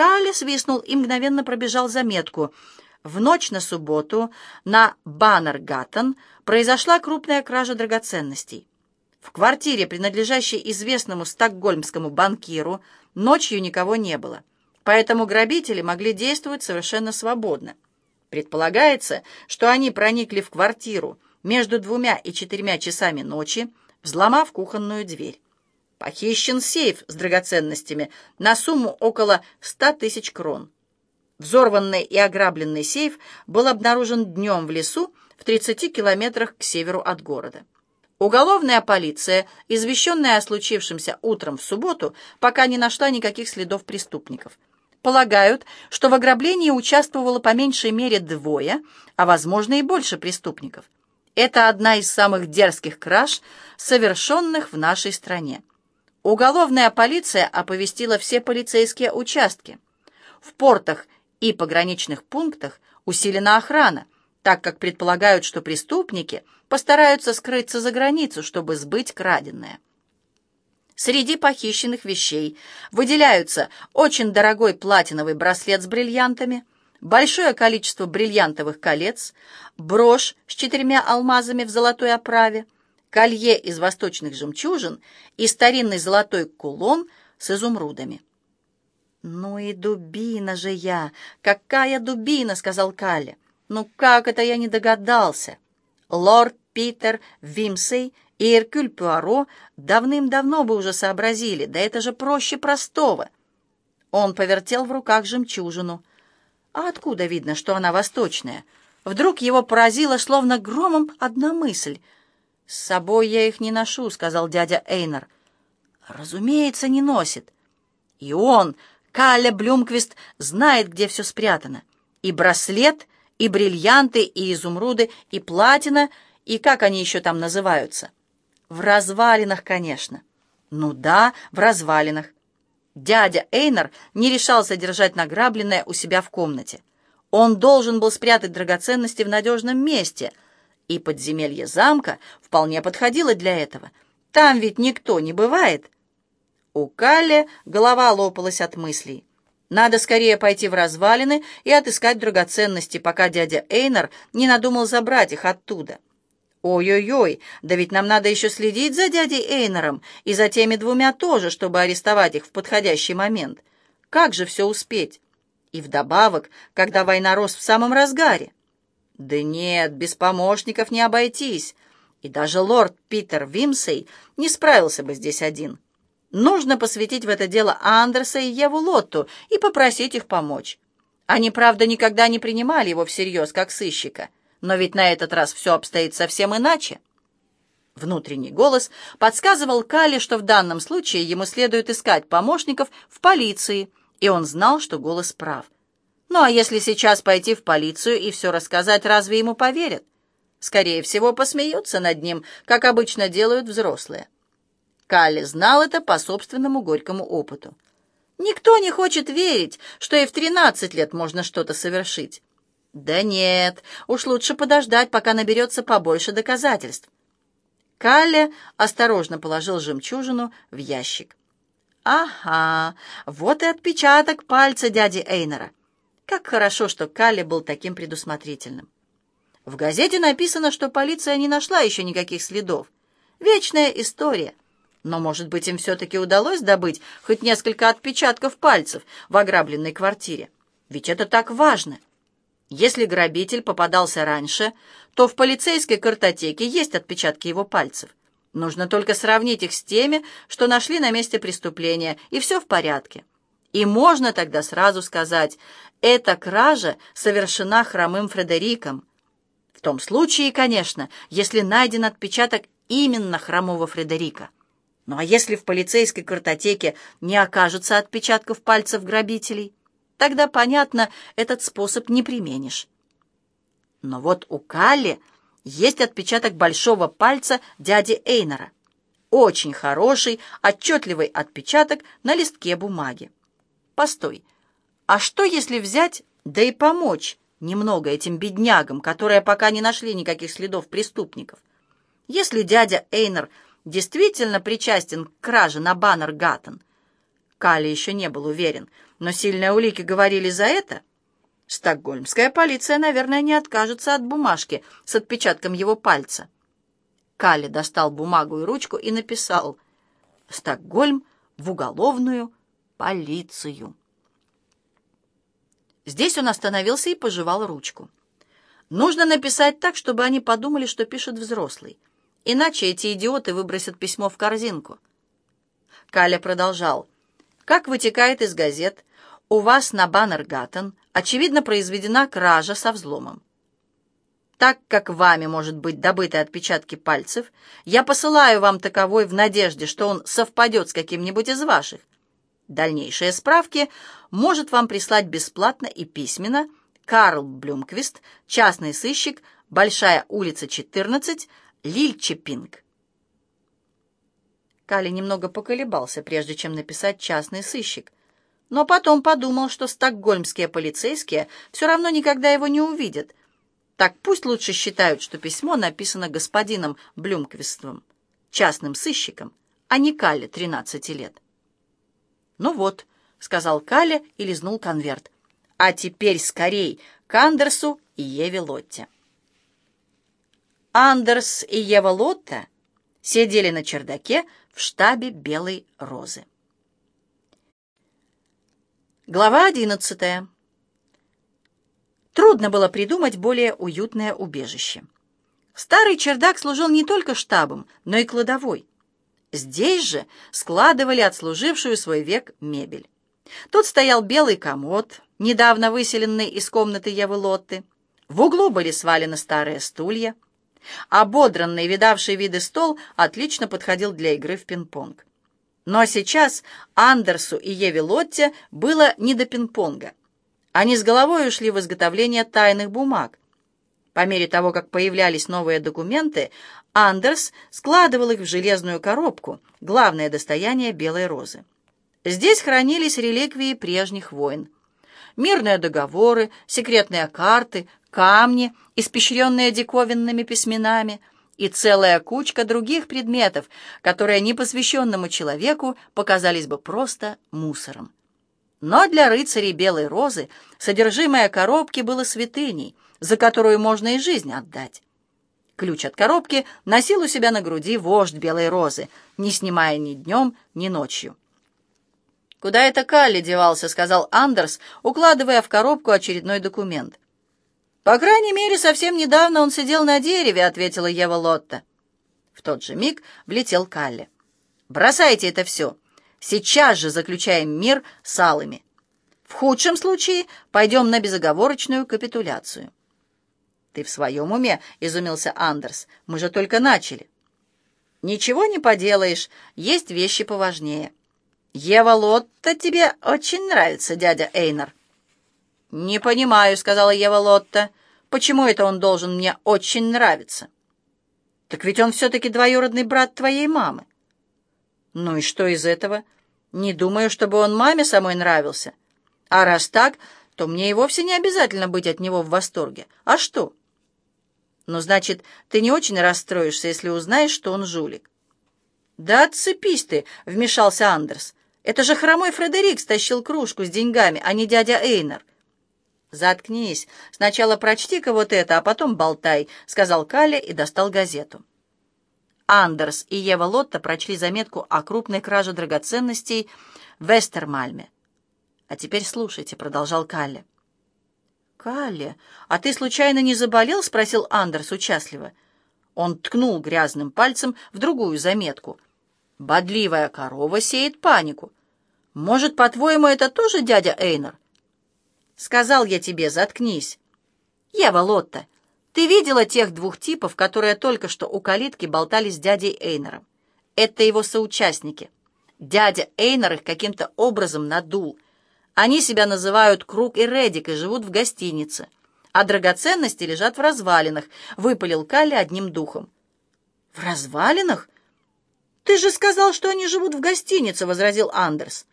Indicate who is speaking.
Speaker 1: Калли свистнул и мгновенно пробежал заметку. В ночь на субботу на Баннергаттен произошла крупная кража драгоценностей. В квартире, принадлежащей известному стокгольмскому банкиру, ночью никого не было, поэтому грабители могли действовать совершенно свободно. Предполагается, что они проникли в квартиру между двумя и четырьмя часами ночи, взломав кухонную дверь. Похищен сейф с драгоценностями на сумму около 100 тысяч крон. Взорванный и ограбленный сейф был обнаружен днем в лесу в 30 километрах к северу от города. Уголовная полиция, извещенная о случившемся утром в субботу, пока не нашла никаких следов преступников. Полагают, что в ограблении участвовало по меньшей мере двое, а возможно и больше преступников. Это одна из самых дерзких краж, совершенных в нашей стране. Уголовная полиция оповестила все полицейские участки. В портах и пограничных пунктах усилена охрана, так как предполагают, что преступники постараются скрыться за границу, чтобы сбыть краденое. Среди похищенных вещей выделяются очень дорогой платиновый браслет с бриллиантами, большое количество бриллиантовых колец, брошь с четырьмя алмазами в золотой оправе, колье из восточных жемчужин и старинный золотой кулон с изумрудами. «Ну и дубина же я! Какая дубина!» — сказал Калли. «Ну как это я не догадался?» Лорд Питер Вимсей и Эркюль Пуаро давным-давно бы уже сообразили, да это же проще простого. Он повертел в руках жемчужину. А откуда видно, что она восточная? Вдруг его поразила, словно громом, одна мысль — «С собой я их не ношу», — сказал дядя Эйнер. «Разумеется, не носит. И он, Каля Блюмквист, знает, где все спрятано. И браслет, и бриллианты, и изумруды, и платина, и как они еще там называются? В развалинах, конечно. Ну да, в развалинах. Дядя Эйнер не решался держать награбленное у себя в комнате. Он должен был спрятать драгоценности в надежном месте — и подземелье замка вполне подходило для этого. Там ведь никто не бывает. У Калли голова лопалась от мыслей. Надо скорее пойти в развалины и отыскать драгоценности, пока дядя Эйнер не надумал забрать их оттуда. Ой-ой-ой, да ведь нам надо еще следить за дядей Эйнером и за теми двумя тоже, чтобы арестовать их в подходящий момент. Как же все успеть? И вдобавок, когда война рос в самом разгаре. Да нет, без помощников не обойтись. И даже лорд Питер Вимсей не справился бы здесь один. Нужно посвятить в это дело Андерса и Еву Лотту и попросить их помочь. Они, правда, никогда не принимали его всерьез, как сыщика. Но ведь на этот раз все обстоит совсем иначе. Внутренний голос подсказывал Кале, что в данном случае ему следует искать помощников в полиции, и он знал, что голос прав. Ну а если сейчас пойти в полицию и все рассказать, разве ему поверят? Скорее всего, посмеются над ним, как обычно делают взрослые. Калли знал это по собственному горькому опыту. Никто не хочет верить, что и в тринадцать лет можно что-то совершить. Да нет, уж лучше подождать, пока наберется побольше доказательств. Калли осторожно положил жемчужину в ящик. Ага, вот и отпечаток пальца дяди Эйнера. Как хорошо, что Калли был таким предусмотрительным. В газете написано, что полиция не нашла еще никаких следов. Вечная история. Но, может быть, им все-таки удалось добыть хоть несколько отпечатков пальцев в ограбленной квартире. Ведь это так важно. Если грабитель попадался раньше, то в полицейской картотеке есть отпечатки его пальцев. Нужно только сравнить их с теми, что нашли на месте преступления, и все в порядке. И можно тогда сразу сказать, эта кража совершена хромым Фредериком. В том случае, конечно, если найден отпечаток именно хромого Фредерика. Ну а если в полицейской картотеке не окажется отпечатков пальцев грабителей, тогда, понятно, этот способ не применишь. Но вот у Калли есть отпечаток большого пальца дяди Эйнера. Очень хороший, отчетливый отпечаток на листке бумаги. Постой, а что, если взять, да и помочь немного этим беднягам, которые пока не нашли никаких следов преступников? Если дядя Эйнер действительно причастен к краже на баннер Гаттон, Калли еще не был уверен, Но сильные улики говорили за это. Стокгольмская полиция, наверное, не откажется от бумажки с отпечатком его пальца. Калли достал бумагу и ручку и написал «Стокгольм в уголовную полицию». Здесь он остановился и пожевал ручку. Нужно написать так, чтобы они подумали, что пишет взрослый. Иначе эти идиоты выбросят письмо в корзинку. Каля продолжал. Как вытекает из газет, у вас на Баннергаттен, очевидно, произведена кража со взломом. Так как вами может быть добыты отпечатки пальцев, я посылаю вам таковой в надежде, что он совпадет с каким-нибудь из ваших. Дальнейшие справки может вам прислать бесплатно и письменно Карл Блюмквист, частный сыщик, Большая улица, 14, Лильчепинг. Кали немного поколебался, прежде чем написать «частный сыщик», но потом подумал, что стокгольмские полицейские все равно никогда его не увидят. Так пусть лучше считают, что письмо написано господином Блюмквистом, частным сыщиком, а не Калле, 13 лет. «Ну вот», — сказал Калле и лизнул конверт. «А теперь скорей к Андерсу и Еве Лотте». Андерс и Ева Лотта сидели на чердаке в штабе Белой Розы. Глава одиннадцатая. Трудно было придумать более уютное убежище. Старый чердак служил не только штабом, но и кладовой. Здесь же складывали отслужившую свой век мебель. Тут стоял белый комод, недавно выселенный из комнаты Евы Лотты. В углу были свалены старые стулья. Ободранный, видавший виды стол отлично подходил для игры в пинг-понг. Но сейчас Андерсу и Еве Лотте было не до пинг-понга. Они с головой ушли в изготовление тайных бумаг. По мере того, как появлялись новые документы, Андерс складывал их в железную коробку, главное достояние Белой Розы. Здесь хранились реликвии прежних войн. Мирные договоры, секретные карты, камни, испещренные диковинными письменами — и целая кучка других предметов, которые непосвященному человеку показались бы просто мусором. Но для рыцарей Белой Розы содержимое коробки было святыней, за которую можно и жизнь отдать. Ключ от коробки носил у себя на груди вождь Белой Розы, не снимая ни днем, ни ночью. «Куда это Калли девался?» — сказал Андерс, укладывая в коробку очередной документ. «По крайней мере, совсем недавно он сидел на дереве», — ответила Ева Лотта. В тот же миг влетел Калли. «Бросайте это все. Сейчас же заключаем мир с алыми. В худшем случае пойдем на безоговорочную капитуляцию». «Ты в своем уме?» — изумился Андерс. «Мы же только начали». «Ничего не поделаешь, есть вещи поважнее». «Ева Лотта тебе очень нравится, дядя Эйнар». «Не понимаю», — сказала Ева Лотта. «Почему это он должен мне очень нравиться?» «Так ведь он все-таки двоюродный брат твоей мамы». «Ну и что из этого? Не думаю, чтобы он маме самой нравился. А раз так, то мне и вовсе не обязательно быть от него в восторге. А что?» «Ну, значит, ты не очень расстроишься, если узнаешь, что он жулик». «Да отцепись ты», — вмешался Андерс. «Это же хромой Фредерик стащил кружку с деньгами, а не дядя Эйнер. «Заткнись. Сначала прочти-ка вот это, а потом болтай», — сказал Калли и достал газету. Андерс и Ева Лотта прочли заметку о крупной краже драгоценностей в Вестермальме. «А теперь слушайте», — продолжал Калли. «Калли, а ты случайно не заболел?» — спросил Андерс участливо. Он ткнул грязным пальцем в другую заметку. «Бодливая корова сеет панику. Может, по-твоему, это тоже дядя Эйнер?» Сказал я тебе, заткнись. Ева Лотта, ты видела тех двух типов, которые только что у калитки болтали с дядей Эйнером? Это его соучастники. Дядя Эйнер их каким-то образом надул. Они себя называют Круг и Редик и живут в гостинице. А драгоценности лежат в развалинах, выпалил Калли одним духом. «В развалинах? Ты же сказал, что они живут в гостинице», — возразил Андерс.